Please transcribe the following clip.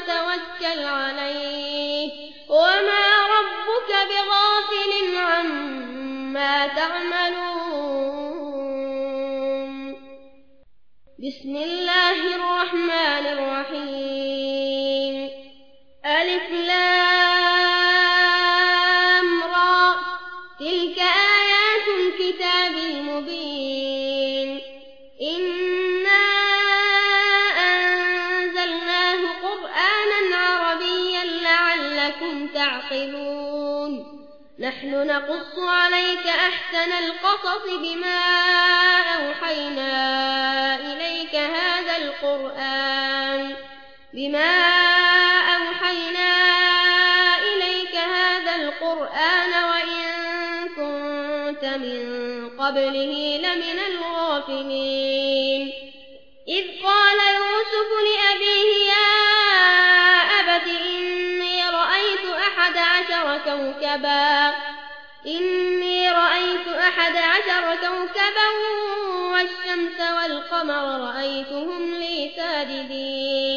وتوكل عليه. وما ربك بغافل عما تعملون. بسم الله الرحمن الرحيم. ألف لام تعقلون. نحن نقص عليك أحسن القصص بما أوحينا إليك هذا القرآن. بما أوحينا إليك هذا القرآن وإن كنت من قبله لمن الغافلين. إذ قال يوسف لأبيه كوكبا. إني رأيت أحد عشر كوكبا والشمس والقمر رأيتهم لي ساجدين.